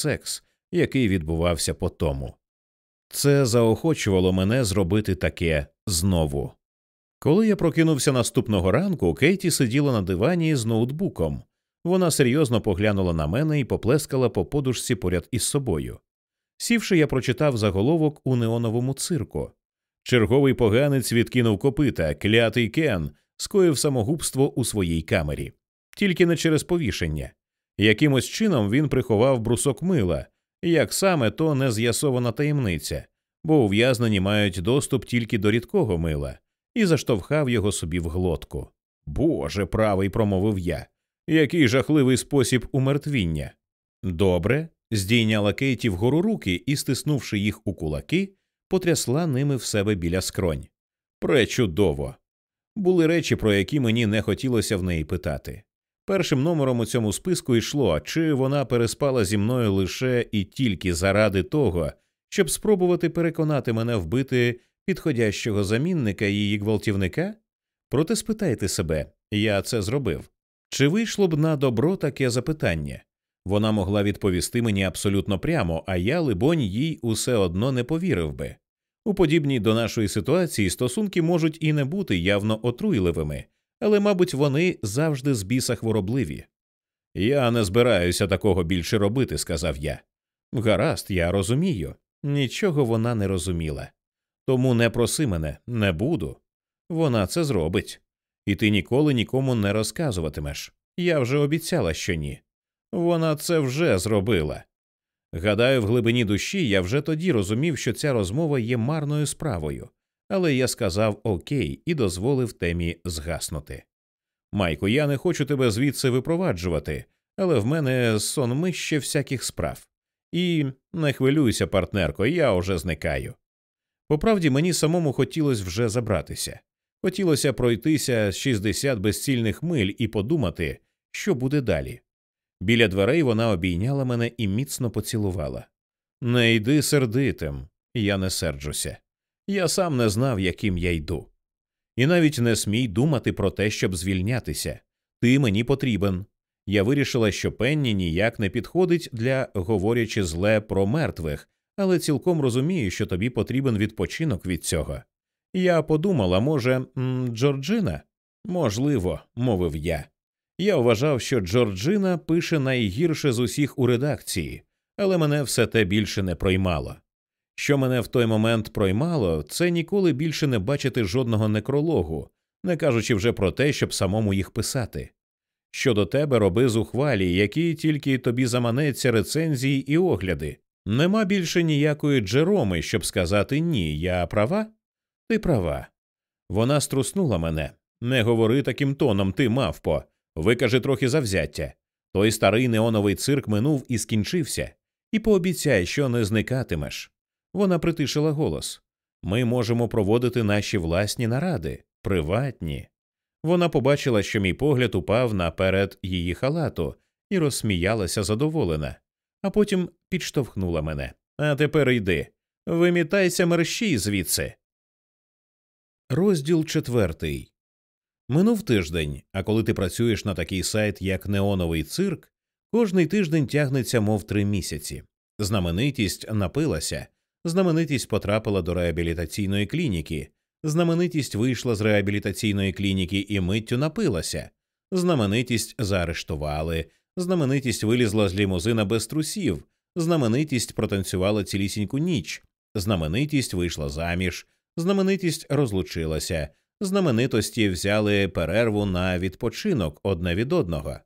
секс, який відбувався по тому. Це заохочувало мене зробити таке знову. Коли я прокинувся наступного ранку, Кейті сиділа на дивані з ноутбуком. Вона серйозно поглянула на мене і поплескала по подушці поряд із собою. Сівши, я прочитав заголовок у неоновому цирку. Черговий поганець відкинув копита, клятий Кен, скоїв самогубство у своїй камері, тільки не через повішення. Якимось чином він приховав брусок мила, як саме то не з'ясована таємниця, бо ув'язнені мають доступ тільки до рідкого мила, і заштовхав його собі в глотку. Боже правий, промовив я. Який жахливий спосіб умертвіння. Добре, здійняла Кейті вгору руки і, стиснувши їх у кулаки, потрясла ними в себе біля скронь. Пречудово. Були речі, про які мені не хотілося в неї питати. Першим номером у цьому списку йшло, чи вона переспала зі мною лише і тільки заради того, щоб спробувати переконати мене вбити підходящого замінника її гвалтівника? Проте спитайте себе, я це зробив. Чи вийшло б на добро таке запитання? Вона могла відповісти мені абсолютно прямо, а я, либонь, їй усе одно не повірив би. У подібній до нашої ситуації стосунки можуть і не бути явно отруйливими, але, мабуть, вони завжди з біса хворобливі. Я не збираюся такого більше робити, сказав я. Гаразд, я розумію. Нічого вона не розуміла. Тому не проси мене, не буду. Вона це зробить. І ти ніколи нікому не розказуватимеш. Я вже обіцяла, що ні. Вона це вже зробила. Гадаю, в глибині душі я вже тоді розумів, що ця розмова є марною справою, але я сказав окей і дозволив темі згаснути. Майко, я не хочу тебе звідси випроваджувати, але в мене сонмище всяких справ. І не хвилюйся, партнерко, я уже зникаю. Поправді мені самому хотілося вже забратися. Хотілося пройтися 60 безцільних миль і подумати, що буде далі. Біля дверей вона обійняла мене і міцно поцілувала. Не йди сердитим, я не серджуся. Я сам не знав, яким я йду. І навіть не смій думати про те, щоб звільнятися. Ти мені потрібен. Я вирішила, що Пенні ніяк не підходить для говорячи зле про мертвих, але цілком розумію, що тобі потрібен відпочинок від цього. Я подумала, може, Джорджина? Можливо, мовив я. Я вважав, що Джорджина пише найгірше з усіх у редакції, але мене все те більше не проймало. Що мене в той момент проймало, це ніколи більше не бачити жодного некрологу, не кажучи вже про те, щоб самому їх писати. Щодо тебе роби зухвалі, які тільки тобі заманеться рецензії і огляди. Нема більше ніякої Джероми, щоб сказати ні, я права? Ти права. Вона струснула мене. Не говори таким тоном, ти мавпо. Викажи трохи завзяття. Той старий неоновий цирк минув і скінчився, і пообіцяй, що не зникатимеш. Вона притишила голос. Ми можемо проводити наші власні наради, приватні. Вона побачила, що мій погляд упав наперед її халату і розсміялася задоволена, а потім підштовхнула мене. А тепер йди. Вимітайся мерщій звідси. Розділ четвертий. Минув тиждень, а коли ти працюєш на такий сайт, як Неоновий цирк, кожний тиждень тягнеться, мов три місяці. Знаменитість напилася, знаменитість потрапила до реабілітаційної клініки, знаменитість вийшла з реабілітаційної клініки і миттю напилася, знаменитість заарештували, знаменитість вилізла з лімузина без трусів, знаменитість протанцювала цілісіньку ніч, знаменитість вийшла заміж, знаменитість розлучилася. Знаменитості взяли перерву на відпочинок одне від одного.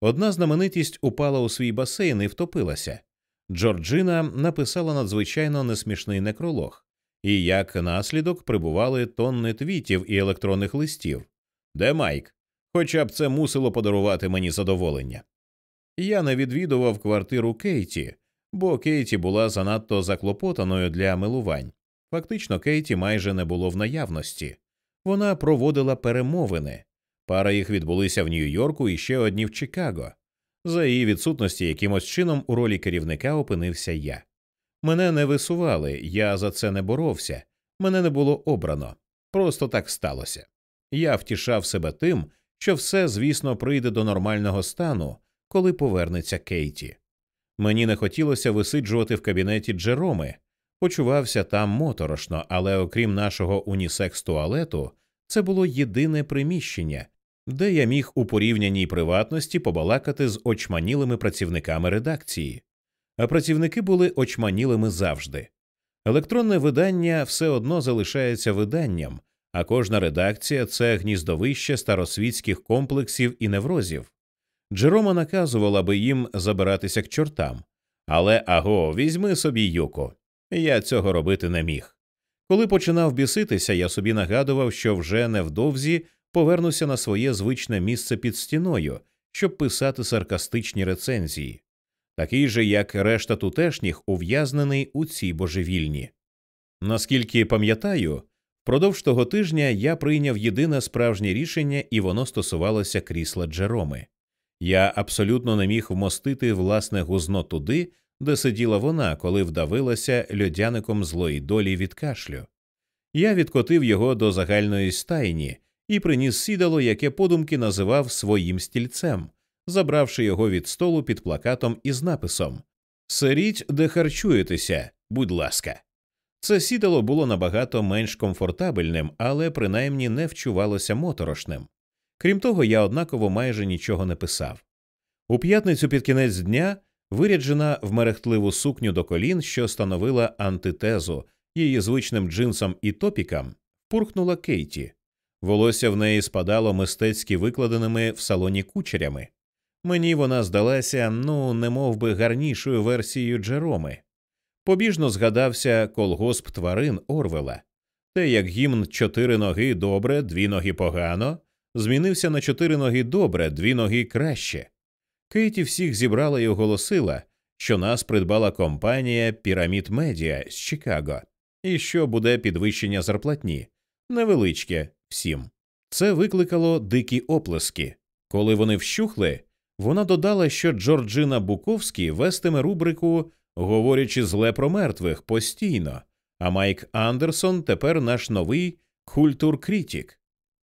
Одна знаменитість упала у свій басейн і втопилася. Джорджина написала надзвичайно несмішний некролог, і як наслідок прибували тонни твітів і електронних листів. Де Майк? Хоча б це мусило подарувати мені задоволення. Я не відвідував квартиру Кейті, бо Кейті була занадто заклопотаною для милувань. Фактично, Кейті майже не було в наявності вона проводила перемовини. Пара їх відбулися в Нью-Йорку і ще одні в Чикаго. За її відсутності якимось чином у ролі керівника опинився я. Мене не висували, я за це не боровся, мене не було обрано. Просто так сталося. Я втішав себе тим, що все, звісно, прийде до нормального стану, коли повернеться Кейті. Мені не хотілося висиджувати в кабінеті Джероми, почувався там моторошно, але окрім нашого унісекс туалету, це було єдине приміщення, де я міг у порівняній приватності побалакати з очманілими працівниками редакції. А працівники були очманілими завжди. Електронне видання все одно залишається виданням, а кожна редакція це гніздовище старосвітських комплексів і неврозів. Джерома наказувала би їм забиратися к чортам. Але аго, візьми собі юко. Я цього робити не міг. Коли починав біситися, я собі нагадував, що вже невдовзі повернуся на своє звичне місце під стіною, щоб писати саркастичні рецензії, такий же, як решта тутешніх, ув'язнений у цій божевільні. Наскільки пам'ятаю, впродовж того тижня я прийняв єдине справжнє рішення, і воно стосувалося крісла Джероми. Я абсолютно не міг вмостити власне гузно туди, де сиділа вона, коли вдавилася льодяником злої долі від кашлю. Я відкотив його до загальної стайні і приніс сідало, яке подумки називав своїм стільцем, забравши його від столу під плакатом із написом Серіть, де харчуєтеся, будь ласка. Це сідало було набагато менш комфортабельним, але принаймні не вчувалося моторошним. Крім того, я однаково майже нічого не писав. У п'ятницю під кінець дня, виряджена в мерехтливу сукню до колін, що становила антитезу її звичним джинсам і топікам, пурхнула Кейті. Волосся в неї спадало мистецьки викладеними в салоні кучерями. Мені вона здалася, ну, не мов би, гарнішою версією Джероми. Побіжно згадався колгосп тварин Орвела, те, як гімн чотири ноги добре, дві ноги погано, змінився на чотири ноги добре, дві ноги краще. Кейті всіх зібрала і оголосила, що нас придбала компанія Пірамід Медіа з Чикаго, і що буде підвищення зарплатні, невеличке всім. Це викликало дикі оплески. Коли вони вщухли, вона додала, що Джорджина Буковський вестиме рубрику, говорячи зле про мертвих постійно, а Майк Андерсон тепер наш новий культур-критік.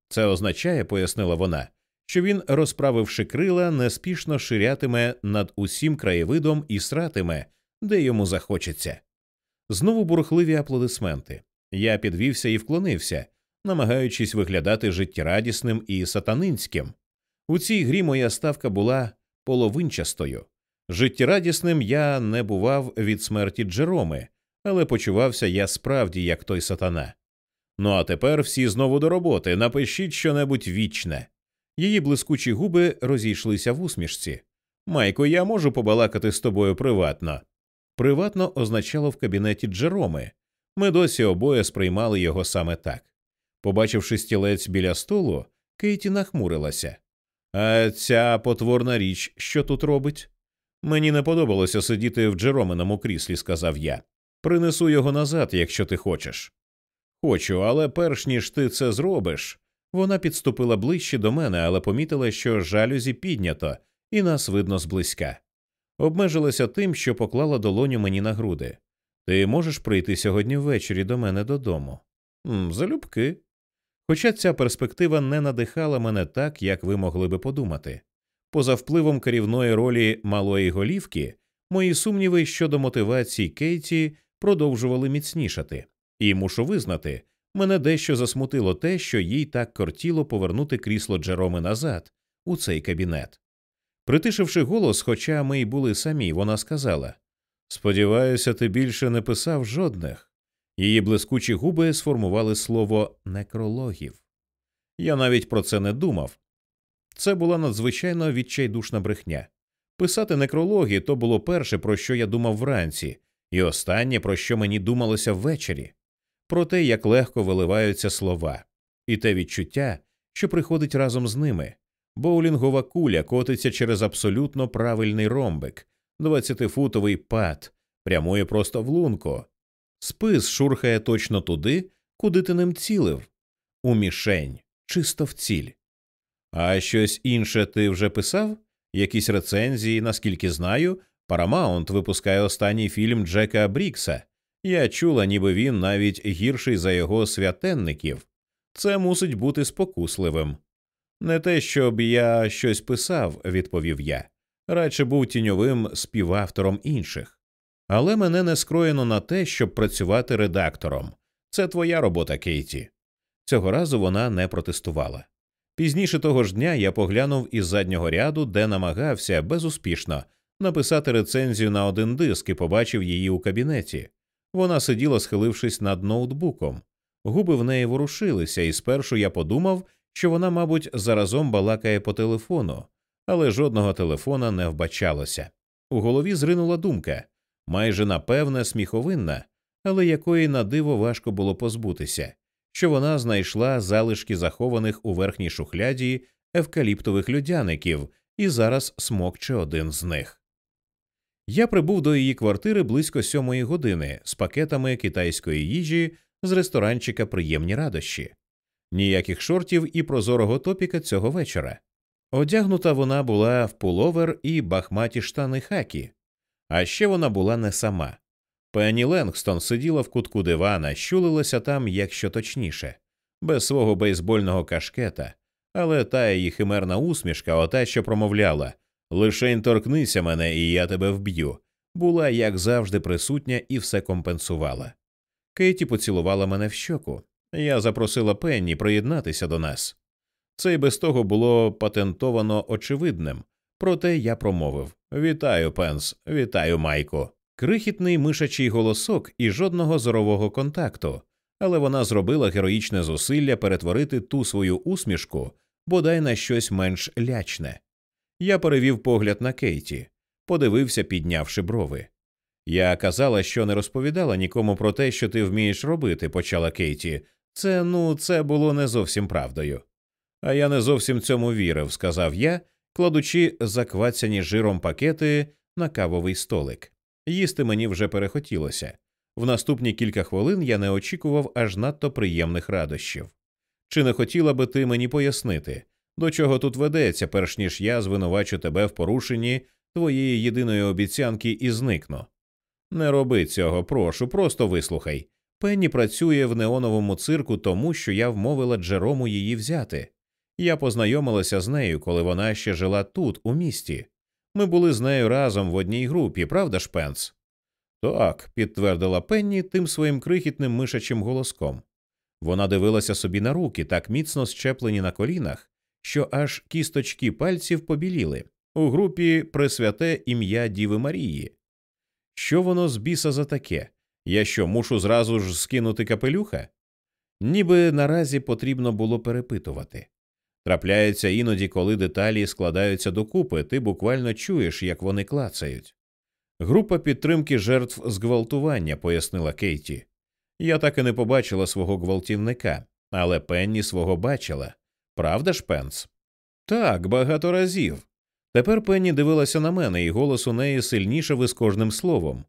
Це означає, пояснила вона, що він, розправивши крила, неспішно ширятиме над усім краєвидом і сратиме, де йому захочеться. Знову бурхливі аплодисменти. Я підвівся і вклонився, намагаючись виглядати життєрадісним і сатанинським. У цій грі моя ставка була половинчастою. Життєрадісним я не бував від смерті Джероми, але почувався я справді як той сатана. Ну а тепер всі знову до роботи, напишіть щонебудь вічне. Її блискучі губи розійшлися в усмішці. Майко, я можу побалакати з тобою приватно. Приватно означало в кабінеті Джероми. Ми досі обоє сприймали його саме так. Побачивши стілець біля столу, Кейті нахмурилася. А ця потворна річ, що тут робить? Мені не подобалося сидіти в Джероминому кріслі, сказав я. Принесу його назад, якщо ти хочеш. Хочу, але перш ніж ти це зробиш. Вона підступила ближче до мене, але помітила, що жалюзі піднято, і нас видно зблизька. Обмежилася тим, що поклала долоню мені на груди. Ти можеш прийти сьогодні ввечері до мене додому? Залюбки. Хоча ця перспектива не надихала мене так, як ви могли би подумати. Поза впливом керівної ролі малої голівки, мої сумніви щодо мотивації Кейті продовжували міцнішати, і мушу визнати, мене дещо засмутило те, що їй так кортіло повернути крісло Джероми назад у цей кабінет. Притишивши голос, хоча ми й були самі, вона сказала Сподіваюся, ти більше не писав жодних. Її блискучі губи сформували слово некрологів. Я навіть про це не думав. Це була надзвичайно відчайдушна брехня. Писати некрологи то було перше, про що я думав вранці, і останнє, про що мені думалося ввечері, про те, як легко виливаються слова, і те відчуття, що приходить разом з ними. Боулінгова куля котиться через абсолютно правильний ромбик, двадцятифутовий пад, прямує просто в лунку. Спис шурхає точно туди, куди ти ним цілив, у мішень, чисто в ціль. А щось інше ти вже писав? Якісь рецензії, наскільки знаю, Paramount випускає останній фільм Джека Брікса. Я чула, ніби він навіть гірший за його святенників. Це мусить бути спокусливим. Не те, щоб я щось писав, відповів я, радше був тіньовим співавтором інших. Але мене не скроєно на те, щоб працювати редактором. Це твоя робота, Кейті. Цього разу вона не протестувала. Пізніше того ж дня я поглянув із заднього ряду, де намагався безуспішно написати рецензію на один диск і побачив її у кабінеті. Вона сиділа, схилившись над ноутбуком. Губи в неї ворушилися, і спершу я подумав, що вона, мабуть, заразом балакає по телефону, але жодного телефона не вбачалося. У голові зринула думка майже напевне сміховинна, але якої на диво важко було позбутися, що вона знайшла залишки захованих у верхній шухляді евкаліптових людяників і зараз смокче один з них. Я прибув до її квартири близько сьомої години з пакетами китайської їжі з ресторанчика приємні радощі, ніяких шортів і прозорого топіка цього вечора. Одягнута вона була в пуловер і бахматі штани хакі, а ще вона була не сама. Пенні Ленгстон сиділа в кутку дивана, щулилася там, якщо точніше, без свого бейсбольного кашкета, але та її химерна усмішка, ота, що промовляла Лишень торкнися мене, і я тебе вб'ю, була, як завжди, присутня і все компенсувала. Кейті поцілувала мене в щоку. Я запросила Пенні приєднатися до нас. Це й без того було патентовано очевидним, проте я промовив Вітаю, Пенс, вітаю, Майко. Крихітний мишачий голосок і жодного зорового контакту, але вона зробила героїчне зусилля перетворити ту свою усмішку бодай на щось менш лячне. Я перевів погляд на Кейті, подивився, піднявши брови. Я казала, що не розповідала нікому про те, що ти вмієш робити, почала Кейті. Це ну, це було не зовсім правдою. А я не зовсім цьому вірив, сказав я, кладучи заквацяні жиром пакети на кавовий столик. Їсти мені вже перехотілося. В наступні кілька хвилин я не очікував аж надто приємних радощів. Чи не хотіла би ти мені пояснити, до чого тут ведеться, перш ніж я звинувачу тебе в порушенні твоєї єдиної обіцянки і зникну? Не роби цього, прошу, просто вислухай. Пенні працює в неоновому цирку, тому що я вмовила Джерому її взяти. Я познайомилася з нею, коли вона ще жила тут, у місті. Ми були з нею разом в одній групі, правда ж, Пенс? Так, підтвердила Пенні тим своїм крихітним мишачим голоском. Вона дивилася собі на руки, так міцно щеплені на колінах, що аж кісточки пальців побіліли у групі Пресвяте ім'я Діви Марії. Що воно з біса за таке? Я що, мушу зразу ж скинути капелюха? Ніби наразі потрібно було перепитувати. Трапляється іноді, коли деталі складаються докупи, ти буквально чуєш, як вони клацають. Група підтримки жертв зґвалтування, пояснила Кейті. Я так і не побачила свого гвалтівника, але Пенні свого бачила. Правда ж, Пенс? Так, багато разів. Тепер Пенні дивилася на мене, і голос у неї сильнішав із кожним словом.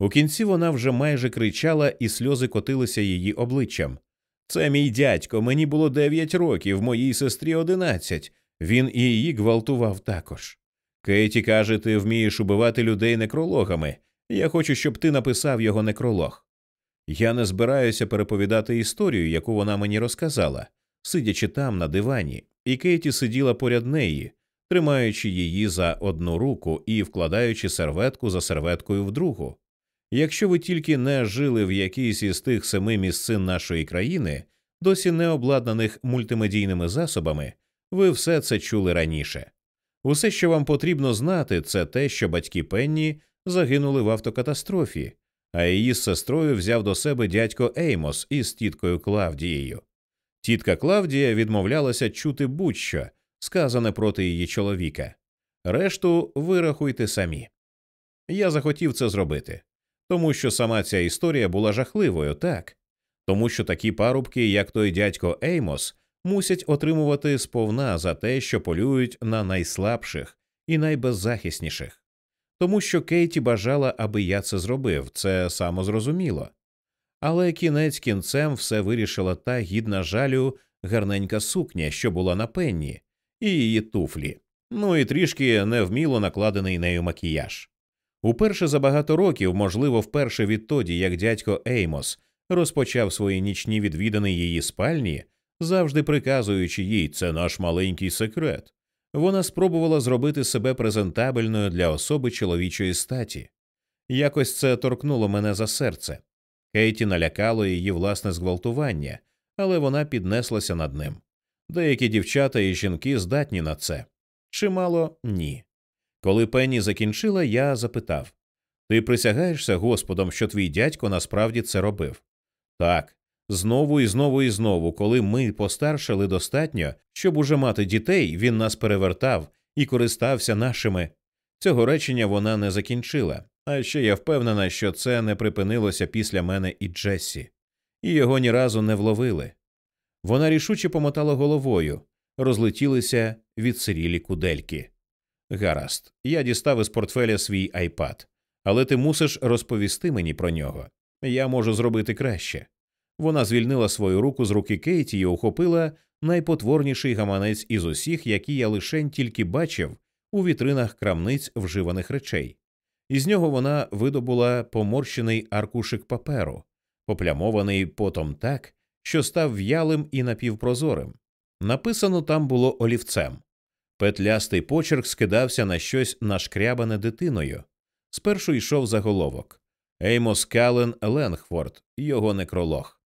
У кінці вона вже майже кричала, і сльози котилися її обличчям. Це мій дядько, мені було дев'ять років, моїй сестрі одинадцять. Він і її гвалтував також. Кейті каже, ти вмієш убивати людей некрологами. Я хочу, щоб ти написав його некролог. Я не збираюся переповідати історію, яку вона мені розказала, сидячи там на дивані, і Кейті сиділа поряд неї, тримаючи її за одну руку і вкладаючи серветку за серветкою в другу. Якщо ви тільки не жили в якійсь із тих семи місцин нашої країни, досі не обладнаних мультимедійними засобами, ви все це чули раніше. Усе, що вам потрібно знати, це те, що батьки Пенні загинули в автокатастрофі, а її з сестрою взяв до себе дядько Еймос із тіткою Клавдією. Тітка Клавдія відмовлялася чути будь-що, сказане проти її чоловіка. Решту вирахуйте самі. Я захотів це зробити, тому що сама ця історія була жахливою, так, тому що такі парубки, як той дядько Еймос, мусять отримувати сповна за те, що полюють на найслабших і найбеззахисніших. Тому що Кейті бажала, аби я це зробив, це самозрозуміло. Але кінець кінцем все вирішила та гідна жалю гарненька сукня, що була на пенні, і її туфлі, ну і трішки невміло накладений нею макіяж. Уперше за багато років, можливо, вперше відтоді, як дядько Еймос розпочав свої нічні відвідини її спальні, завжди приказуючи їй це наш маленький секрет. Вона спробувала зробити себе презентабельною для особи чоловічої статі. Якось це торкнуло мене за серце. Кейті налякало її власне зґвалтування, але вона піднеслася над ним. Деякі дівчата і жінки здатні на це. Чимало ні. Коли Пенні закінчила, я запитав Ти присягаєшся Господом, що твій дядько насправді це робив? Так, знову і знову і знову, коли ми постаршили достатньо, щоб уже мати дітей, він нас перевертав і користався нашими. Цього речення вона не закінчила, а ще я впевнена, що це не припинилося після мене і Джессі, і його ні разу не вловили. Вона рішуче помотала головою, розлетілися відсирілі кудельки. Гаразд, я дістав із портфеля свій айпад, але ти мусиш розповісти мені про нього. Я можу зробити краще. Вона звільнила свою руку з руки Кейті і ухопила найпотворніший гаманець із усіх, які я лишень тільки бачив у вітринах крамниць вживаних речей. Із нього вона видобула поморщений аркушик паперу, поплямований потом так, що став в'ялим і напівпрозорим. Написано там було олівцем. Петлястий почерк скидався на щось нашкрябане дитиною. Спершу йшов заголовок Еймос Кален Ленгфорд, його некролог.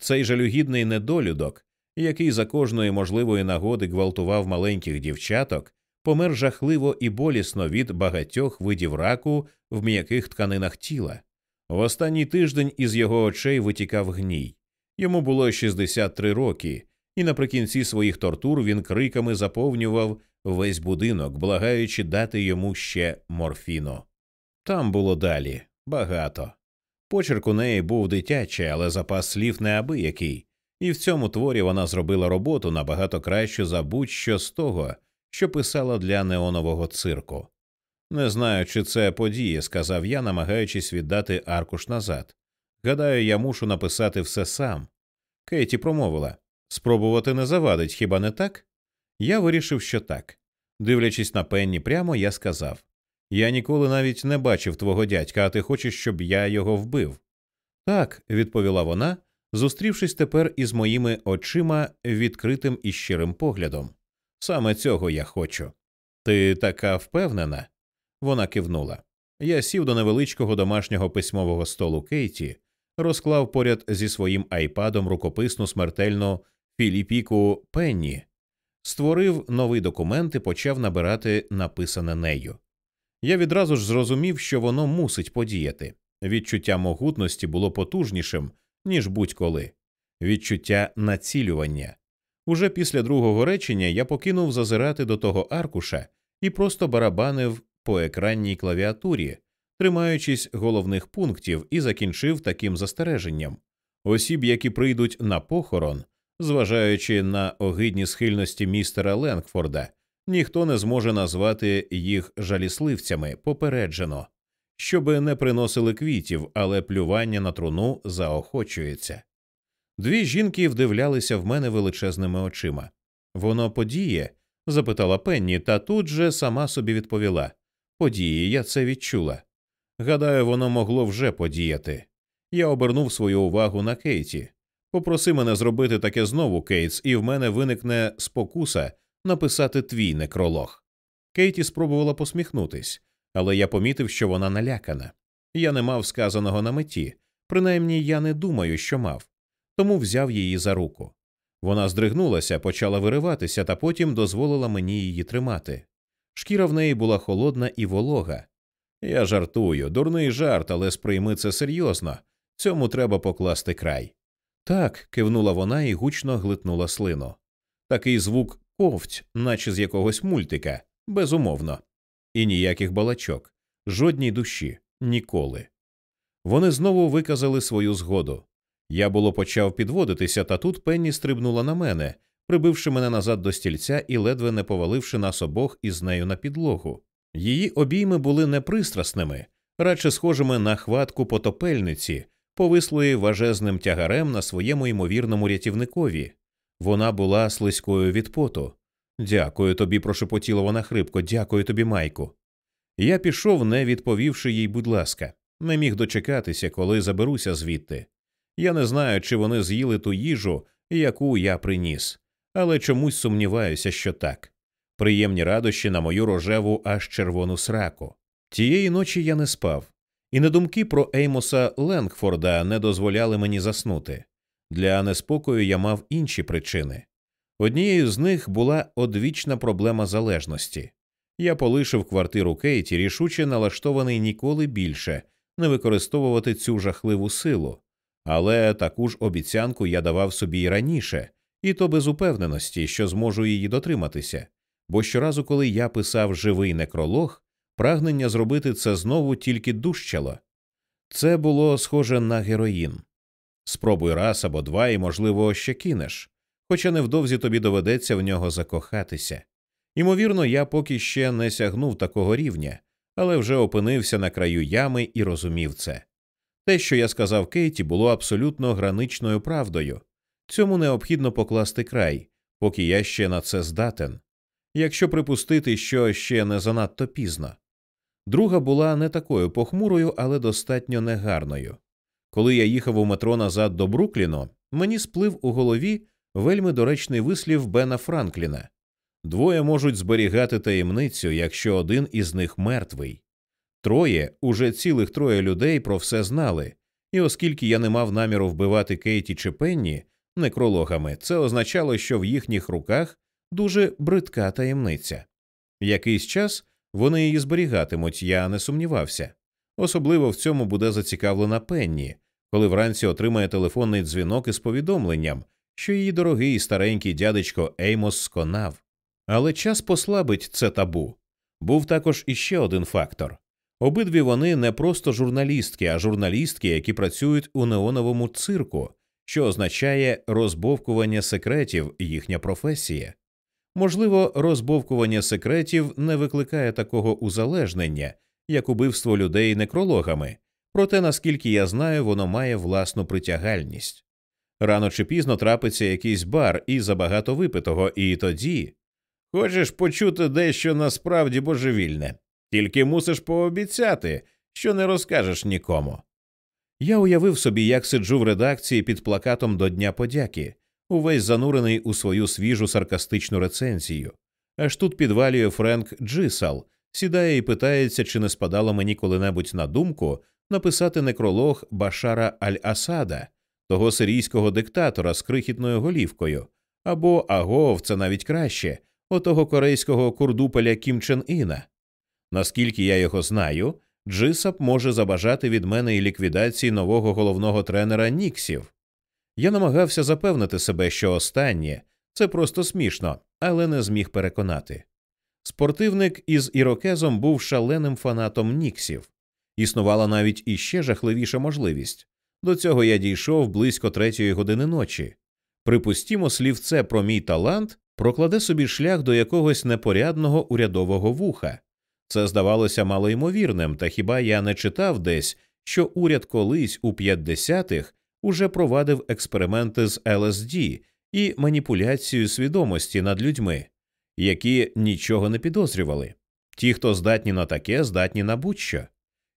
Цей жалюгідний недолюдок, який за кожної можливої нагоди гвалтував маленьких дівчаток, помер жахливо і болісно від багатьох видів раку в м'яких тканинах тіла. В останній тиждень із його очей витікав гній. Йому було 63 роки, і наприкінці своїх тортур він криками заповнював весь будинок, благаючи дати йому ще морфіну. Там було далі багато. Почерк у неї був дитячий, але запас слів неабиякий, і в цьому творі вона зробила роботу набагато кращу за будь-що з того, що писала для неонового цирку. Не знаю, чи це подіє, сказав я, намагаючись віддати аркуш назад. Гадаю, я мушу написати все сам. Кейті промовила спробувати не завадить, хіба не так? Я вирішив, що так. Дивлячись на пенні прямо, я сказав Я ніколи навіть не бачив твого дядька, а ти хочеш, щоб я його вбив. Так, відповіла вона, зустрівшись тепер із моїми очима відкритим і щирим поглядом. Саме цього я хочу. Ти така впевнена? Вона кивнула. Я сів до невеличкого домашнього письмового столу Кейті, розклав поряд зі своїм айпадом рукописну смертельну Філіпіку Пенні, створив новий документ і почав набирати написане нею. Я відразу ж зрозумів, що воно мусить подіяти. Відчуття могутності було потужнішим, ніж будь-коли, відчуття націлювання. Уже після другого речення я покинув зазирати до того аркуша і просто барабанив по екранній клавіатурі, тримаючись головних пунктів, і закінчив таким застереженням осіб, які прийдуть на похорон, зважаючи на огидні схильності містера Ленгфорда, ніхто не зможе назвати їх жалісливцями попереджено, щоби не приносили квітів, але плювання на труну заохочується. Дві жінки вдивлялися в мене величезними очима. Воно подіє? запитала Пенні, та тут же сама собі відповіла Подіє, я це відчула. Гадаю, воно могло вже подіяти. Я обернув свою увагу на Кейті. Попроси мене зробити таке знову, Кейтс, і в мене виникне спокуса написати твій некролог. Кейті спробувала посміхнутись, але я помітив, що вона налякана. Я не мав сказаного на меті, принаймні я не думаю, що мав, тому взяв її за руку. Вона здригнулася, почала вириватися, та потім дозволила мені її тримати. Шкіра в неї була холодна і волога. Я жартую, дурний жарт, але сприйми це серйозно. Цьому треба покласти край. Так, кивнула вона і гучно глитнула слину. Такий звук ковть, наче з якогось мультика, безумовно. І ніяких балачок, жодній душі, ніколи. Вони знову виказали свою згоду. Я було почав підводитися, та тут Пенні стрибнула на мене, прибивши мене назад до стільця і ледве не поваливши нас обох із нею на підлогу. Її обійми були непристрасними, радше схожими на хватку потопельниці, повислої важезним тягарем на своєму ймовірному рятівникові. Вона була слизькою від поту. Дякую тобі, прошепотіла вона хрипко, дякую тобі, Майку. Я пішов, не відповівши їй, будь ласка, не міг дочекатися, коли заберуся звідти. Я не знаю, чи вони з'їли ту їжу, яку я приніс, але чомусь сумніваюся, що так. приємні радощі на мою рожеву аж червону сраку. Тієї ночі я не спав, і не думки про Еймоса Ленгфорда не дозволяли мені заснути. Для неспокою я мав інші причини. Однією з них була одвічна проблема залежності. Я полишив квартиру Кейті, рішуче налаштований ніколи більше не використовувати цю жахливу силу, але таку ж обіцянку я давав собі й раніше, і то без упевненості, що зможу її дотриматися. Бо щоразу, коли я писав живий некролог, прагнення зробити це знову тільки дужчало. Це було схоже на героїн. Спробуй раз або два, і, можливо, ще кинеш, хоча невдовзі тобі доведеться в нього закохатися. Ймовірно, я поки ще не сягнув такого рівня, але вже опинився на краю ями і розумів це. Те, що я сказав Кейті, було абсолютно граничною правдою. Цьому необхідно покласти край, поки я ще на це здатен. Якщо припустити, що ще не занадто пізно. Друга була не такою похмурою, але достатньо негарною. Коли я їхав у метро назад до Брукліну, мені сплив у голові вельми доречний вислів Бена Франкліна двоє можуть зберігати таємницю, якщо один із них мертвий. Троє, уже цілих троє людей про все знали, і оскільки я не мав наміру вбивати Кейті чи Пенні некрологами, це означало, що в їхніх руках дуже бридка таємниця. Якийсь час вони її зберігатимуть, я не сумнівався. Особливо в цьому буде зацікавлена Пенні, коли вранці отримає телефонний дзвінок із повідомленням, що її дорогий старенький дядечко Еймос сконав. Але час послабить це табу. Був також іще один фактор обидві вони не просто журналістки, а журналістки, які працюють у неоновому цирку, що означає розбовкування секретів їхня професія. Можливо, розбовкування секретів не викликає такого узалежнення, як убивство людей некрологами, проте, наскільки я знаю, воно має власну притягальність. Рано чи пізно трапиться якийсь бар і забагато випитого, і тоді хочеш почути дещо насправді божевільне, тільки мусиш пообіцяти, що не розкажеш нікому. Я уявив собі, як сиджу в редакції під плакатом до Дня подяки, увесь занурений у свою свіжу саркастичну рецензію. Аж тут підвалює Френк Джисал, сідає і питається, чи не спадало мені коли-небудь на думку написати некролог Башара Аль-Асада, того сирійського диктатора з крихітною голівкою, або агов, це навіть краще, отого корейського курдупеля Кім Чен Іна. Наскільки я його знаю, Джисап може забажати від мене і ліквідації нового головного тренера Ніксів. Я намагався запевнити себе, що останнє це просто смішно, але не зміг переконати. Спортивник із ірокезом був шаленим фанатом Ніксів. Існувала навіть іще жахливіша можливість. До цього я дійшов близько третьої години ночі. Припустімо, слівце про мій талант прокладе собі шлях до якогось непорядного урядового вуха. Це здавалося малоймовірним, та хіба я не читав десь, що уряд колись у 50-х уже провадив експерименти з ЛСД і маніпуляцію свідомості над людьми, які нічого не підозрювали. Ті, хто здатні на таке, здатні на будь-що.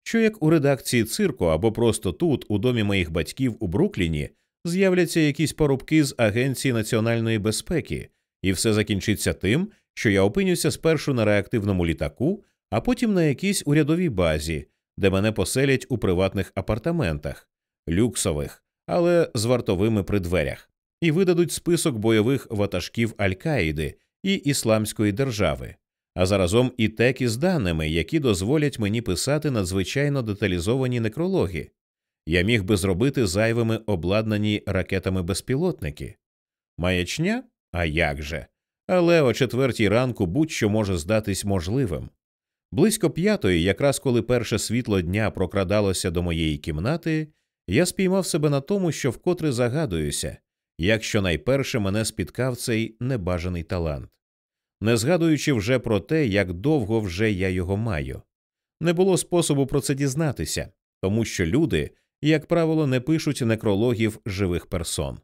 Що як у редакції цирку або просто тут, у домі моїх батьків у Брукліні, з'являться якісь порубки з Агенції національної безпеки, і все закінчиться тим, що я опинюся спершу на реактивному літаку, а потім на якійсь урядовій базі, де мене поселять у приватних апартаментах, люксових, але з вартовими при дверях, і видадуть список бойових ватажків Аль-Каїди і Ісламської держави, а заразом і теки з даними, які дозволять мені писати надзвичайно деталізовані некрологи. Я міг би зробити зайвими обладнані ракетами безпілотники. Маячня? А як же? Але о четвертій ранку будь-що може здатись можливим. Близько п'ятої, якраз коли перше світло дня прокрадалося до моєї кімнати, я спіймав себе на тому, що вкотре загадуюся, якщо найперше мене спіткав цей небажаний талант, не згадуючи вже про те, як довго вже я його маю. Не було способу про це дізнатися, тому що люди, як правило, не пишуть некрологів живих персон.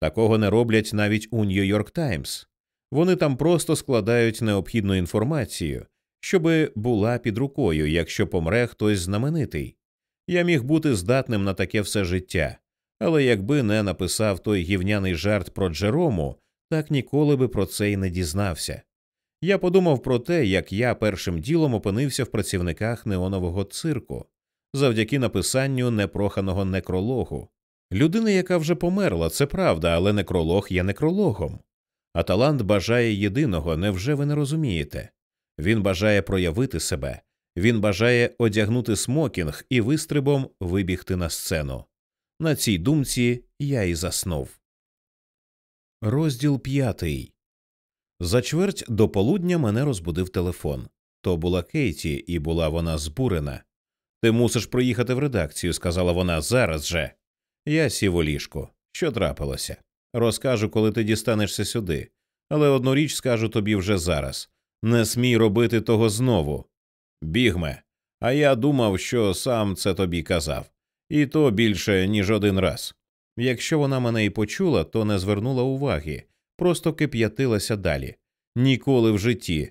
Такого не роблять навіть у Нью-Йорк Таймс. Вони там просто складають необхідну інформацію, щоби була під рукою, якщо помре хтось знаменитий. Я міг бути здатним на таке все життя, але якби не написав той гівняний жарт про Джерому, так ніколи би про це й не дізнався. Я подумав про те, як я першим ділом опинився в працівниках неонового цирку завдяки написанню непроханого некрологу. Людина, яка вже померла, це правда, але некролог є некрологом. А талант бажає єдиного, невже ви не розумієте? Він бажає проявити себе, він бажає одягнути смокінг і вистрибом вибігти на сцену. На цій думці я і заснув. Розділ п'ятий. За чверть до полудня мене розбудив телефон. То була Кейті, і була вона збурена. Ти мусиш приїхати в редакцію, сказала вона зараз же. Я сів у ліжку. Що трапилося? Розкажу, коли ти дістанешся сюди, але одну річ скажу тобі вже зараз не смій робити того знову. Бігме. А я думав, що сам це тобі казав, і то більше, ніж один раз. Якщо вона мене і почула, то не звернула уваги, просто кип'ятилася далі. Ніколи в житті.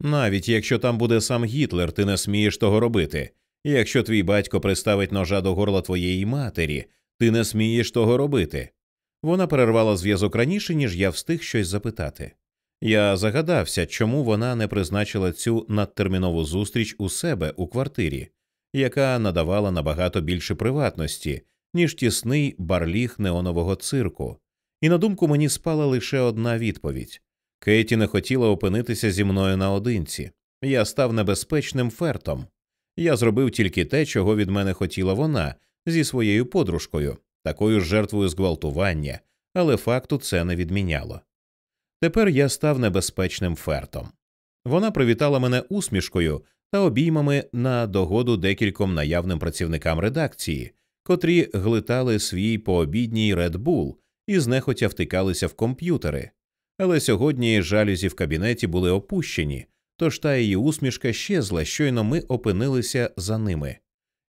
Навіть якщо там буде сам Гітлер, ти не смієш того робити. Якщо твій батько приставить ножа до горла твоєї матері, ти не смієш того робити. Вона перервала зв'язок раніше, ніж я встиг щось запитати. Я загадався, чому вона не призначила цю надтермінову зустріч у себе у квартирі, яка надавала набагато більше приватності, ніж тісний барліг неонового цирку. І на думку мені спала лише одна відповідь Кейті не хотіла опинитися зі мною наодинці. Я став небезпечним фертом. Я зробив тільки те, чого від мене хотіла вона зі своєю подружкою, такою жертвою зґвалтування, але факту це не відміняло. Тепер я став небезпечним фертом. Вона привітала мене усмішкою та обіймами на догоду декільком наявним працівникам редакції, котрі глитали свій пообідній Red Bull і знехотя втикалися в комп'ютери. Але сьогодні жалюзі в кабінеті були опущені, тож та її усмішка щезла, щойно ми опинилися за ними.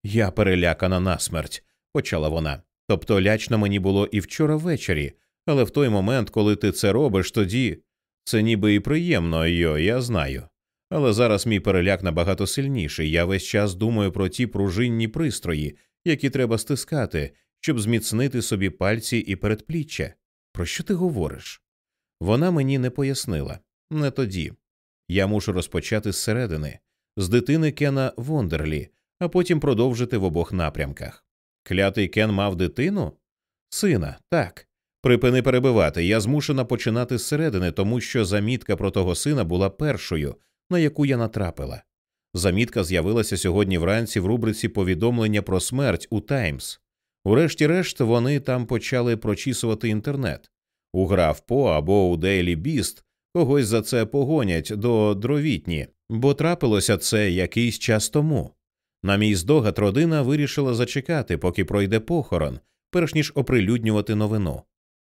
Я перелякана насмерть, почала вона. Тобто лячно мені було і вчора ввечері, але в той момент, коли ти це робиш, тоді це ніби і приємно, йо, я знаю. Але зараз мій переляк набагато сильніший. Я весь час думаю про ті пружинні пристрої, які треба стискати, щоб зміцнити собі пальці і передпліччя. Про що ти говориш? Вона мені не пояснила не тоді. Я мушу розпочати зсередини, з дитини Кена Вондерлі, а потім продовжити в обох напрямках. Клятий Кен мав дитину? Сина, так. Припини перебивати. Я змушена починати зсередини, тому що замітка про того сина була першою, на яку я натрапила. Замітка з'явилася сьогодні вранці в рубриці повідомлення про смерть у Таймс. Урешті-решт вони там почали прочісувати інтернет. У Графпо або у Дейлі Біст когось за це погонять до дровітні, бо трапилося це якийсь час тому. На мій здогад родина вирішила зачекати, поки пройде похорон, перш ніж оприлюднювати новину.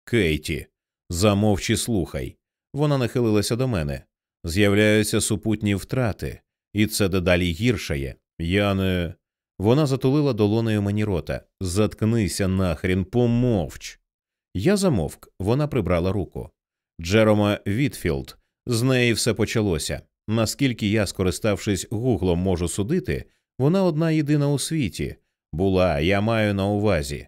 Кейті, замовчи слухай. Вона нахилилася до мене. З'являються супутні втрати, і це дедалі гіршає. Я не. Вона затулила долонею мені рота. Заткнися нахрін, помовч. Я замовк, вона прибрала руку. Джерома Вітфілд, з неї все почалося. Наскільки я, скориставшись гуглом, можу судити, вона одна єдина у світі. Була, я маю на увазі.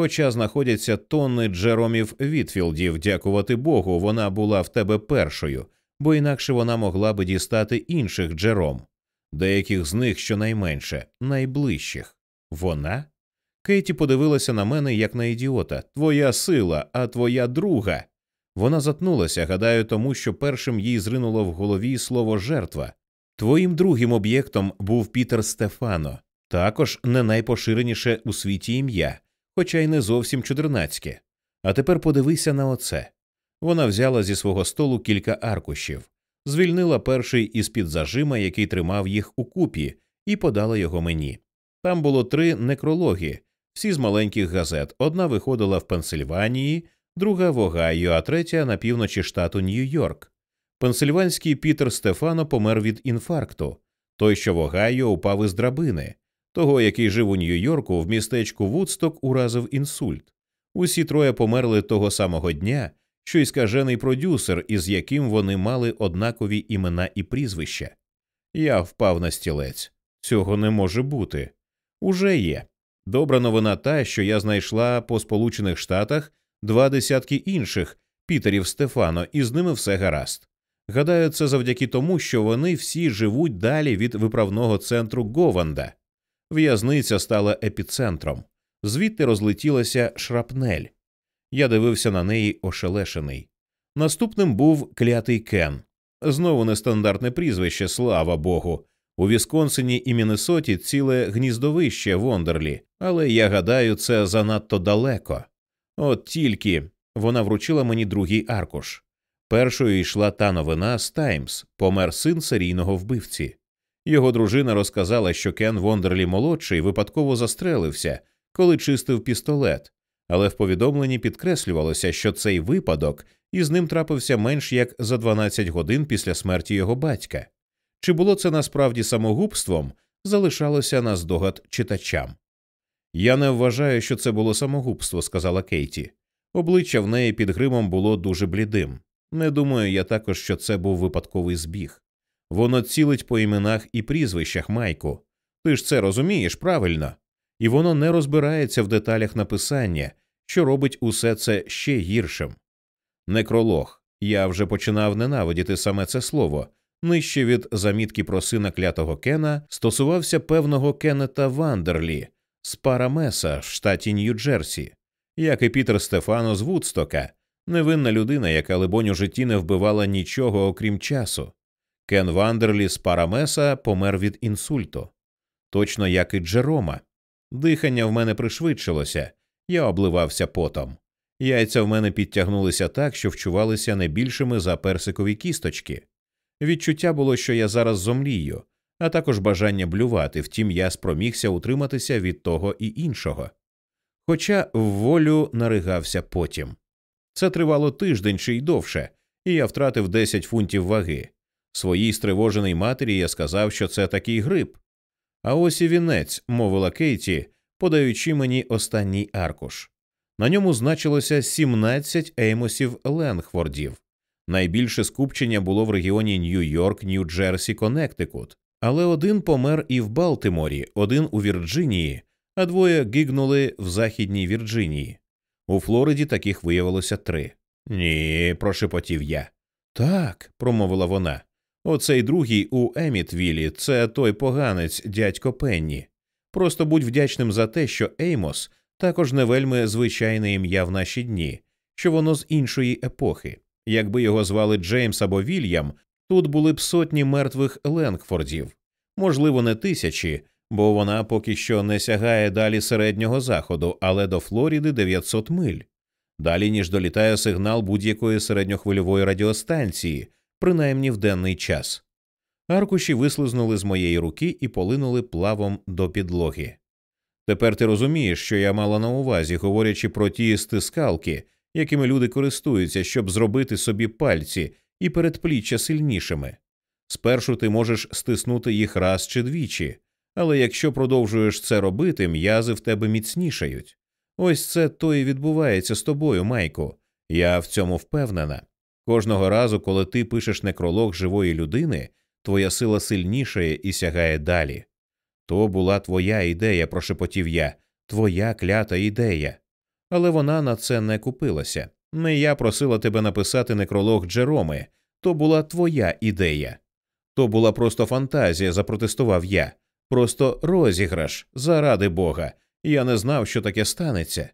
Хоча знаходяться тонни Джеромів Вітфілдів, дякувати Богу, вона була в тебе першою, бо інакше вона могла би дістати інших Джером, деяких з них щонайменше, найближчих. Вона? Кейті подивилася на мене як на ідіота. Твоя сила, а твоя друга. Вона затнулася, гадаю, тому що першим їй зринуло в голові слово жертва. Твоїм другим об'єктом був Пітер Стефано, також не найпоширеніше у світі ім'я, хоча й не зовсім чудернацьке. А тепер подивися на оце. Вона взяла зі свого столу кілька аркушів, звільнила перший із під зажима, який тримав їх у купі, і подала його мені. Там було три некрологи, всі з маленьких газет. Одна виходила в Пенсильванії, друга в Огайо, а третя на півночі штату Нью-Йорк. Пенсильванський Пітер Стефано помер від інфаркту. Той, що в Огайо, упав із драбини. Того, який жив у Нью-Йорку, в містечку Вудсток уразив інсульт. Усі троє померли того самого дня, що й скажений продюсер, із яким вони мали однакові імена і прізвища. Я впав на стілець. Цього не може бути. Уже є. Добра новина та, що я знайшла по Сполучених Штатах два десятки інших Пітерів Стефано, і з ними все гаразд. Гадаю, це завдяки тому, що вони всі живуть далі від виправного центру Гованда. В'язниця стала епіцентром, звідти розлетілася шрапнель. Я дивився на неї ошелешений. Наступним був клятий Кен. Знову нестандартне прізвище, слава Богу. У Вісконсині і Міннесоті ціле гніздовище Вондерлі, але я гадаю, це занадто далеко. От тільки вона вручила мені другий аркуш. Першою йшла та новина з Таймс, помер син серійного вбивці. Його дружина розказала, що Кен Вондерлі молодший випадково застрелився, коли чистив пістолет, але в повідомленні підкреслювалося, що цей випадок із ним трапився менш як за 12 годин після смерті його батька. Чи було це насправді самогубством, залишалося на здогад читачам. Я не вважаю, що це було самогубство, сказала Кейті. Обличчя в неї під гримом було дуже блідим. Не думаю я також, що це був випадковий збіг. Воно цілить по іменах і прізвищах Майку. Ти ж це розумієш правильно, і воно не розбирається в деталях написання, що робить усе це ще гіршим. Некролог. Я вже починав ненавидіти саме це слово. Нижче від замітки про сина клятого Кена стосувався певного Кеннета Вандерлі з Парамеса в штаті Нью-Джерсі, як і Пітер Стефано з Вудстока, невинна людина, яка, либонь, у житті не вбивала нічого окрім часу. Кен Вандерлі з Парамеса помер від інсульту, точно як і Джерома. Дихання в мене пришвидшилося, я обливався потом. Яйця в мене підтягнулися так, що вчувалися не більшими за персикові кісточки. Відчуття було, що я зараз зомлію, а також бажання блювати, втім, я спромігся утриматися від того і іншого. Хоча в волю наригався потім. Це тривало тиждень чи й довше, і я втратив 10 фунтів ваги. Своїй стривоженій матері я сказав, що це такий грип. А ось і вінець, мовила Кейті, подаючи мені останній аркуш. На ньому значилося 17 еймосів Ленгфордів. Найбільше скупчення було в регіоні Нью-Йорк, Нью-Джерсі, Коннектикут. Але один помер і в Балтиморі, один у Вірджинії, а двоє гигнули в Західній Вірджинії. У Флориді таких виявилося три. Ні, прошепотів я. Так, промовила вона. Оцей другий у Емітвілі це той поганець, дядько Пенні. Просто будь вдячним за те, що Еймос також не вельми звичайне ім'я в наші дні, що воно з іншої епохи. Якби його звали Джеймс або Вільям, тут були б сотні мертвих Ленгфордів, можливо, не тисячі, бо вона поки що не сягає далі середнього заходу, але до Флоріди 900 миль. Далі ніж долітає сигнал будь-якої середньохвильової радіостанції, принаймні в денний час. Аркуші вислизнули з моєї руки і полинули плавом до підлоги. Тепер ти розумієш, що я мала на увазі, говорячи про ті стискалки, якими люди користуються, щоб зробити собі пальці і передпліччя сильнішими. Спершу ти можеш стиснути їх раз чи двічі, але якщо продовжуєш це робити, м'язи в тебе міцнішають. Ось це то і відбувається з тобою, Майку. Я в цьому впевнена. Кожного разу, коли ти пишеш некролог живої людини, твоя сила сильнішає і сягає далі. То була твоя ідея, прошепотів я, твоя клята ідея. Але вона на це не купилася. Не я просила тебе написати некролог Джероми, то була твоя ідея. То була просто фантазія, запротестував я, просто розіграш, заради Бога. Я не знав, що таке станеться.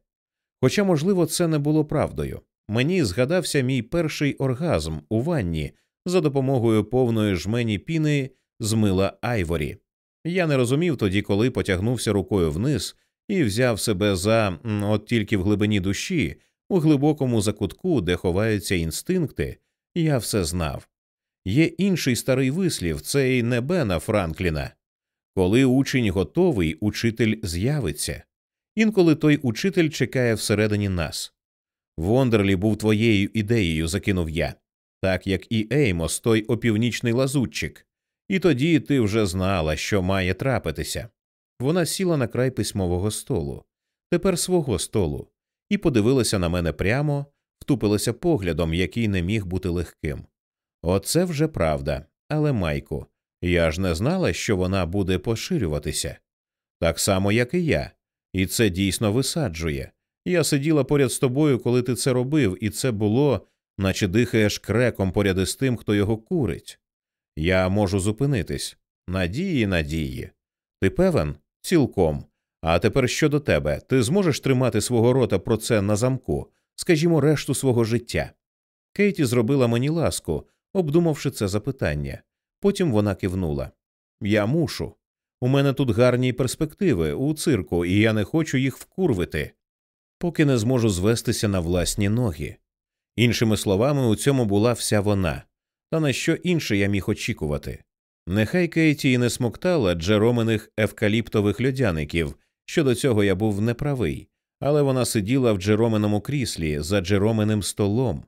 Хоча, можливо, це не було правдою. Мені згадався мій перший оргазм у ванні за допомогою повної жмені піни з мила Айворі. Я не розумів тоді, коли потягнувся рукою вниз і взяв себе за от тільки в глибині душі, у глибокому закутку, де ховаються інстинкти, я все знав. Є інший старий вислів, це й не Бена Франкліна. Коли учень готовий, учитель з'явиться. Інколи той учитель чекає всередині нас. Вондерлі був твоєю ідеєю, закинув я, так як і Еймос, той опівнічний лазутчик. І тоді ти вже знала, що має трапитися. Вона сіла на край письмового столу, тепер свого столу, і подивилася на мене прямо, втупилася поглядом, який не міг бути легким. Оце вже правда. Але, Майку, я ж не знала, що вона буде поширюватися. Так само, як і я, і це дійсно висаджує. Я сиділа поряд з тобою, коли ти це робив, і це було наче дихаєш креком поряд із тим, хто його курить. Я можу зупинитись. Надії, надії. Ти певен? Цілком. А тепер щодо тебе, ти зможеш тримати свого рота про це на замку, скажімо, решту свого життя. Кейті зробила мені ласку, обдумавши це запитання. Потім вона кивнула. Я мушу. У мене тут гарні перспективи у цирку, і я не хочу їх вкурвити, поки не зможу звестися на власні ноги. Іншими словами, у цьому була вся вона, та на що інше я міг очікувати. Нехай Кейті і не смоктала джеромених евкаліптових льодяників, щодо цього я був неправий, але вона сиділа в джероменому кріслі за джероменим столом.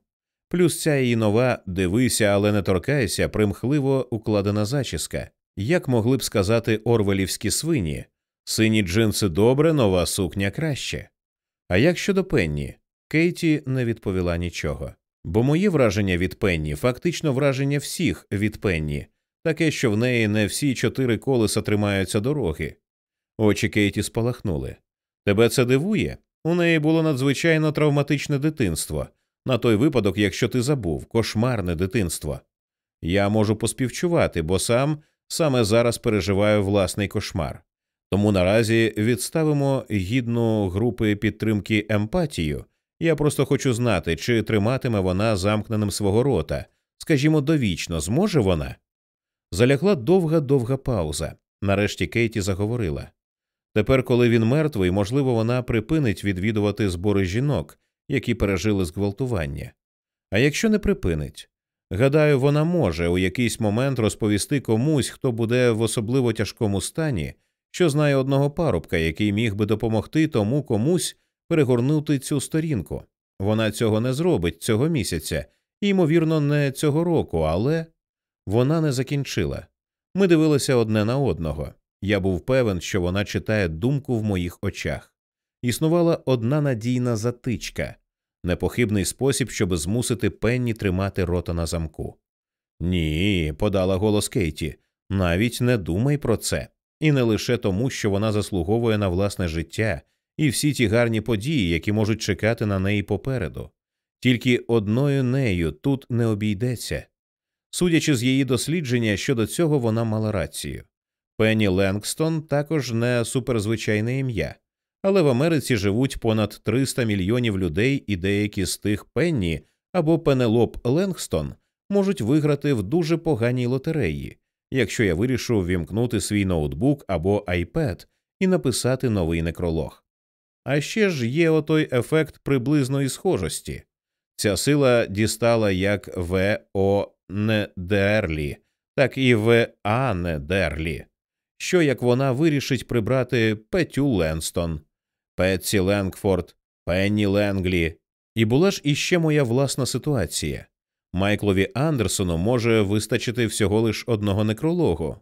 Плюс ця її нова дивися, але не торкайся, примхливо укладена зачіска, як могли б сказати орвелівські свині сині джинси добре, нова сукня краще. А як щодо Пенні, Кейті не відповіла нічого. Бо моє враження від Пенні, фактично враження всіх від Пенні, таке, що в неї не всі чотири колеса тримаються дороги. Очі Кейті спалахнули. Тебе це дивує? У неї було надзвичайно травматичне дитинство, на той випадок, якщо ти забув, кошмарне дитинство. Я можу поспівчувати, бо сам саме зараз переживаю власний кошмар. Тому наразі відставимо гідну групи підтримки емпатію. Я просто хочу знати, чи триматиме вона замкненим свого рота. Скажімо, довічно зможе вона? Залягла довга довга пауза. Нарешті Кейті заговорила. Тепер, коли він мертвий, можливо, вона припинить відвідувати збори жінок, які пережили зґвалтування. А якщо не припинить, гадаю, вона може у якийсь момент розповісти комусь, хто буде в особливо тяжкому стані, що знає одного парубка, який міг би допомогти тому комусь перегорнути цю сторінку. Вона цього не зробить цього місяця, ймовірно, не цього року, але вона не закінчила. Ми дивилися одне на одного. Я був певен, що вона читає думку в моїх очах. Існувала одна надійна затичка, непохибний спосіб, щоб змусити Пенні тримати рота на замку. Ні, подала голос Кейті, навіть не думай про це. І не лише тому, що вона заслуговує на власне життя і всі ті гарні події, які можуть чекати на неї попереду. Тільки одною нею тут не обійдеться. Судячи з її дослідження щодо цього, вона мала рацію. Пенні Ленгстон також не суперзвичайне ім'я, але в Америці живуть понад 300 мільйонів людей, і деякі з тих Пенні або Пенелоп Ленгстон можуть виграти в дуже поганій лотереї, якщо я вирішу ввімкнути свій ноутбук або iPad і написати новий некролог. А ще ж є отой ефект приблизної схожості. Ця сила дістала як в О. Недерлі, так і в А. Недерлі що як вона вирішить прибрати Петю Ленстон, Петсі Ленгфорд, Пенні Ленглі. І була ж іще моя власна ситуація. Майклові Андерсону може вистачити всього лиш одного некрологу,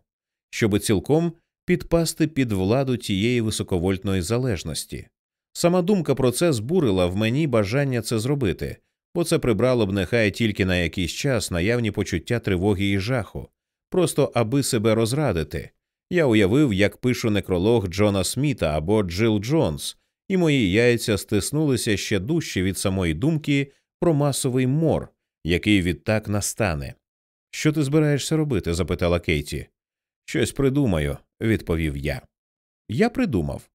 щоби цілком підпасти під владу тієї високовольтної залежності. Сама думка про це збурила в мені бажання це зробити, бо це прибрало б нехай тільки на якийсь час наявні почуття тривоги і жаху, просто аби себе розрадити, я уявив, як пишу некролог Джона Сміта або Джил Джонс, і мої яйця стиснулися ще дужче від самої думки про масовий мор, який відтак настане. Що ти збираєшся робити? запитала Кейті. Щось придумаю, відповів я. Я придумав.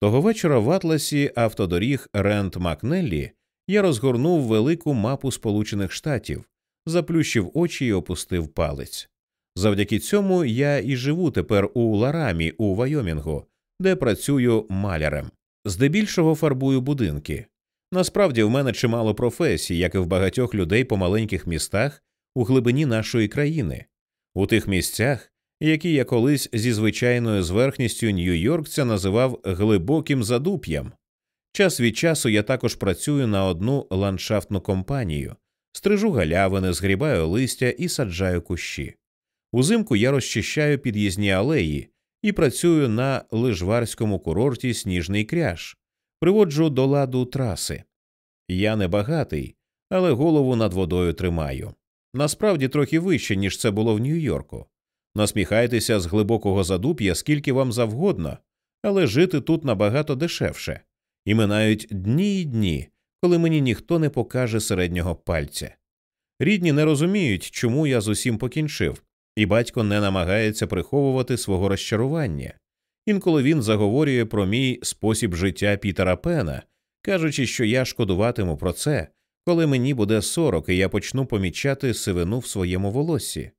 Того вечора в атласі автодоріг Рент Макнеллі я розгорнув велику мапу Сполучених Штатів, заплющив очі і опустив палець. Завдяки цьому я і живу тепер у Ларамі у Вайомінгу, де працюю малярем. Здебільшого фарбую будинки. Насправді в мене чимало професій, як і в багатьох людей по маленьких містах у глибині нашої країни, у тих місцях, які я колись зі звичайною зверхністю Нью-Йоркця називав глибоким задуп'ям. Час від часу я також працюю на одну ландшафтну компанію, стрижу галявини, згрібаю листя і саджаю кущі. Узимку я розчищаю під'їзні алеї і працюю на лижварському курорті Сніжний кряж, приводжу до ладу траси. Я не багатий, але голову над водою тримаю. Насправді трохи вище, ніж це було в Нью-Йорку. Насміхайтеся з глибокого задуп'я, скільки вам завгодно, але жити тут набагато дешевше, і минають дні й дні, коли мені ніхто не покаже середнього пальця. Рідні не розуміють, чому я з усім покінчив, і батько не намагається приховувати свого розчарування. Інколи він заговорює про мій спосіб життя Пітера Пена, кажучи, що я шкодуватиму про це, коли мені буде сорок, і я почну помічати сивину в своєму волоссі.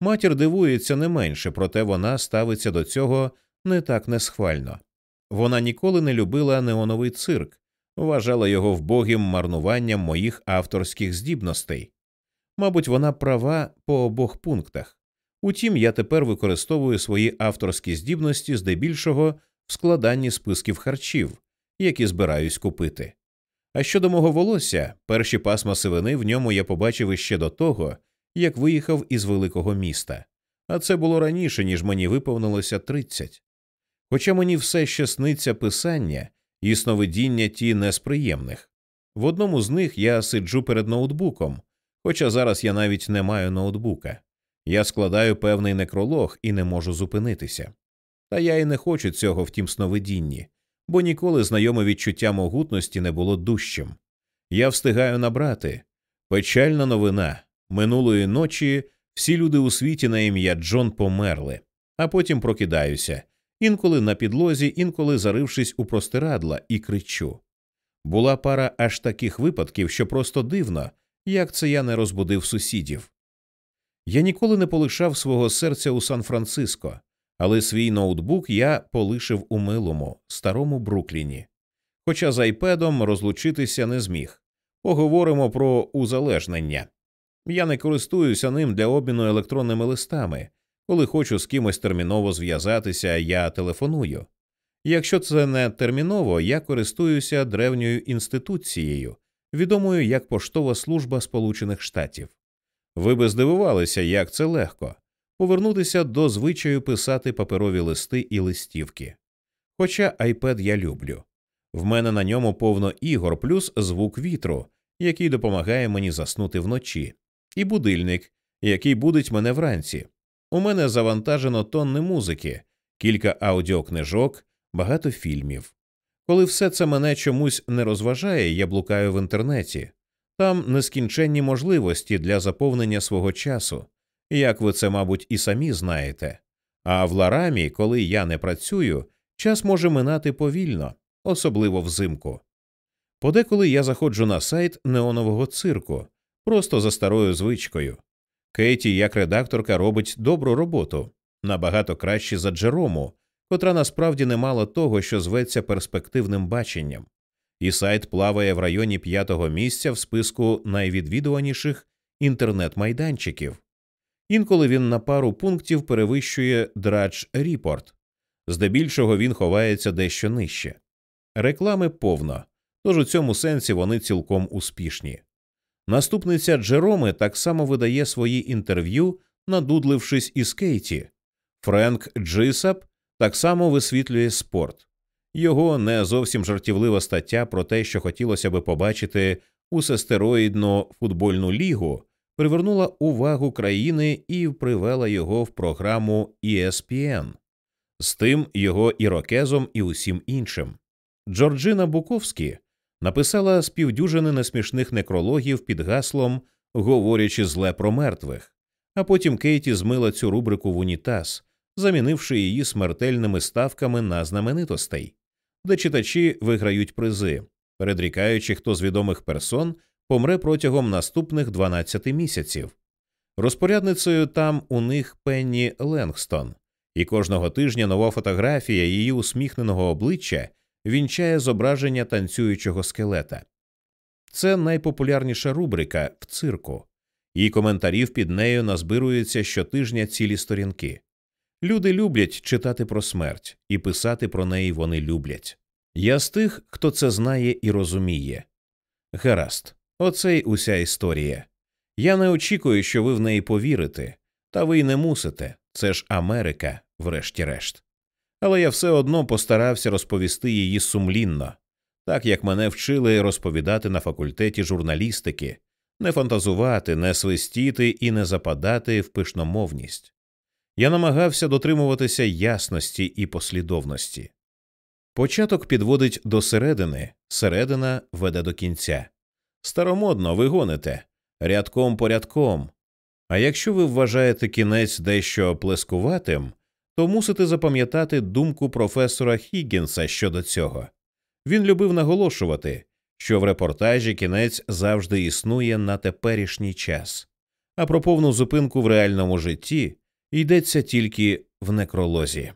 Матір дивується не менше, проте вона ставиться до цього не так несхвально. Вона ніколи не любила неоновий цирк, вважала його вбогим марнуванням моїх авторських здібностей. Мабуть, вона права по обох пунктах. Утім, я тепер використовую свої авторські здібності здебільшого в складанні списків харчів, які збираюсь купити. А щодо мого волосся, перші пасма сивини в ньому я побачив іще до того, як виїхав із великого міста, а це було раніше, ніж мені виповнилося тридцять. Хоча мені все ще сниться писання і сновидіння ті несприємних. В одному з них я сиджу перед ноутбуком, хоча зараз я навіть не маю ноутбука. Я складаю певний некролог і не можу зупинитися. Та я і не хочу цього в тім сновидінні, бо ніколи знайоме відчуття могутності не було дужчим. Я встигаю набрати печальна новина. Минулої ночі всі люди у світі на ім'я Джон померли, а потім прокидаюся, інколи на підлозі, інколи зарившись у простирадла, і кричу. Була пара аж таких випадків, що просто дивно, як це я не розбудив сусідів. Я ніколи не полишав свого серця у Сан Франциско, але свій ноутбук я полишив у милому, старому Брукліні. Хоча з айпедом розлучитися не зміг. Поговоримо про узалежнення. Я не користуюся ним для обміну електронними листами. Коли хочу з кимось терміново зв'язатися, я телефоную. Якщо це не терміново, я користуюся древньою інституцією, відомою як Поштова служба Сполучених Штатів. Ви би здивувалися, як це легко повернутися до звичаю писати паперові листи і листівки. Хоча iPad я люблю. В мене на ньому повно ігор, плюс звук вітру, який допомагає мені заснути вночі, і будильник, який будить мене вранці. У мене завантажено тонни музики, кілька аудіокнижок, багато фільмів. Коли все це мене чомусь не розважає, я блукаю в інтернеті. Там нескінченні можливості для заповнення свого часу, як ви це, мабуть, і самі знаєте. А в ларамі, коли я не працюю, час може минати повільно, особливо взимку. Подеколи я заходжу на сайт неонового цирку, просто за старою звичкою. Кейті, як редакторка, робить добру роботу набагато краще за Джерому, котра насправді не мала того, що зветься перспективним баченням, і сайт плаває в районі п'ятого місця в списку найвідвідуваніших інтернет-майданчиків. Інколи він на пару пунктів перевищує Драдж Ріпорт, здебільшого він ховається дещо нижче. Реклами повно, тож у цьому сенсі вони цілком успішні. Наступниця Джероми так само видає свої інтерв'ю, надудлившись із Кейті. Френк Джисап так само висвітлює спорт. Його не зовсім жартівлива стаття про те, що хотілося би побачити у сестероїдну футбольну лігу, привернула увагу країни і привела його в програму ESPN. з тим його ірокезом і усім іншим. Джорджина Буковські написала співдюжини несмішних некрологів під гаслом, говорячи зле про мертвих, а потім Кейті змила цю рубрику в унітаз, замінивши її смертельними ставками на знаменитостей, де читачі виграють призи, передрікаючи, хто з відомих персон помре протягом наступних 12 місяців. Розпорядницею там у них Пенні Ленгстон, і кожного тижня нова фотографія її усміхненого обличчя вінчає зображення танцюючого скелета. Це найпопулярніша рубрика в цирку, і коментарів під нею назбирується щотижня цілі сторінки. Люди люблять читати про смерть, і писати про неї вони люблять. Я з тих, хто це знає і розуміє. Гаразд, оце й уся історія. Я не очікую, що ви в неї повірите, та ви й не мусите. Це ж Америка, врешті-решт але я все одно постарався розповісти її сумлінно, так як мене вчили розповідати на факультеті журналістики, не фантазувати, не свистіти і не западати в пишномовність. Я намагався дотримуватися ясності і послідовності. Початок підводить до середини, середина веде до кінця. Старомодно ви гоните, рядком по рядком. А якщо ви вважаєте кінець дещо плескуватим, то мусите запам'ятати думку професора Хіггінса щодо цього. Він любив наголошувати, що в репортажі кінець завжди існує на теперішній час, а про повну зупинку в реальному житті йдеться тільки в некролозі.